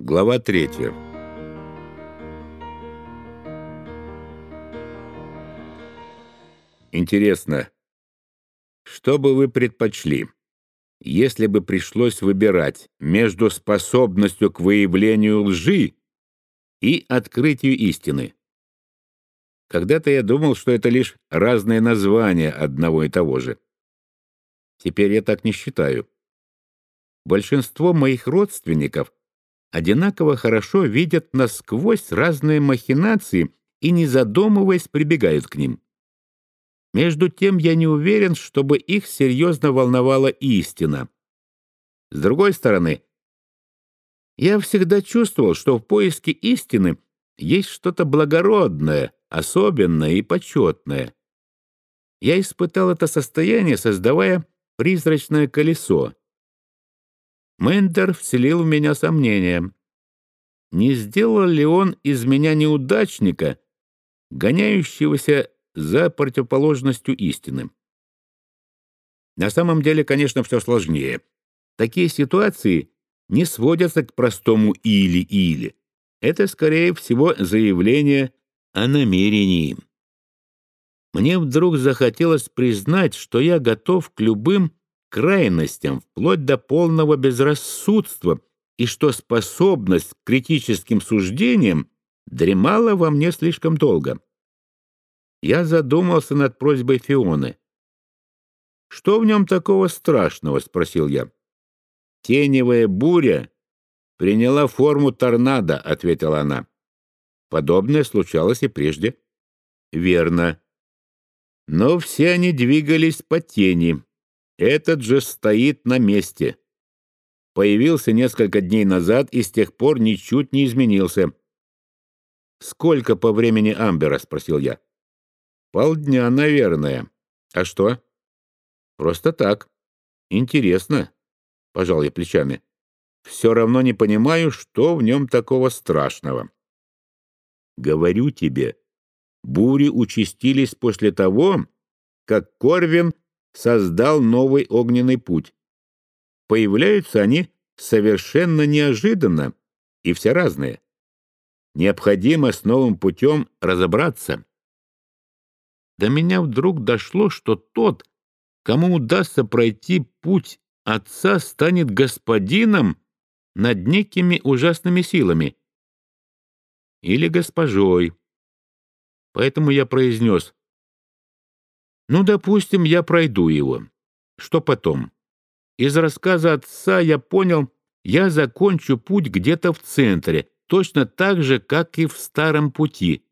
Глава третья. Интересно, что бы вы предпочли, если бы пришлось выбирать между способностью к выявлению лжи и открытию истины? Когда-то я думал, что это лишь разные названия одного и того же. Теперь я так не считаю. Большинство моих родственников одинаково хорошо видят насквозь разные махинации и, не задумываясь, прибегают к ним. Между тем, я не уверен, чтобы их серьезно волновала истина. С другой стороны, я всегда чувствовал, что в поиске истины есть что-то благородное, особенное и почетное. Я испытал это состояние, создавая призрачное колесо. Мендер вселил в меня сомнения. Не сделал ли он из меня неудачника, гоняющегося за противоположностью истины? На самом деле, конечно, все сложнее. Такие ситуации не сводятся к простому «или-или». Это, скорее всего, заявление о намерении. Мне вдруг захотелось признать, что я готов к любым крайностям, вплоть до полного безрассудства, и что способность к критическим суждениям дремала во мне слишком долго. Я задумался над просьбой Фионы. «Что в нем такого страшного?» — спросил я. «Теневая буря приняла форму торнадо», — ответила она. «Подобное случалось и прежде». «Верно. Но все они двигались по тени, этот же стоит на месте. Появился несколько дней назад и с тех пор ничуть не изменился. «Сколько по времени Амбера?» — спросил я. «Полдня, наверное. А что?» «Просто так. Интересно», — пожал я плечами. «Все равно не понимаю, что в нем такого страшного». «Говорю тебе, бури участились после того, как Корвин создал новый огненный путь. Появляются они совершенно неожиданно и все разные. Необходимо с новым путем разобраться. До меня вдруг дошло, что тот, кому удастся пройти путь отца, станет господином над некими ужасными силами. Или госпожой. Поэтому я произнес ну, допустим, я пройду его. Что потом? Из рассказа отца я понял, я закончу путь где-то в центре, точно так же, как и в старом пути.